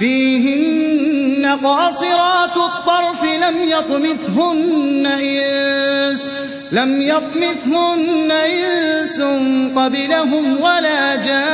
فِيهِنَّ قَاصِرَاتُ الطَّرْفِ لَمْ يَطْمِثْهُنَّ إِنسٌ قَبْلَهُمْ وَلَا جَانٌّ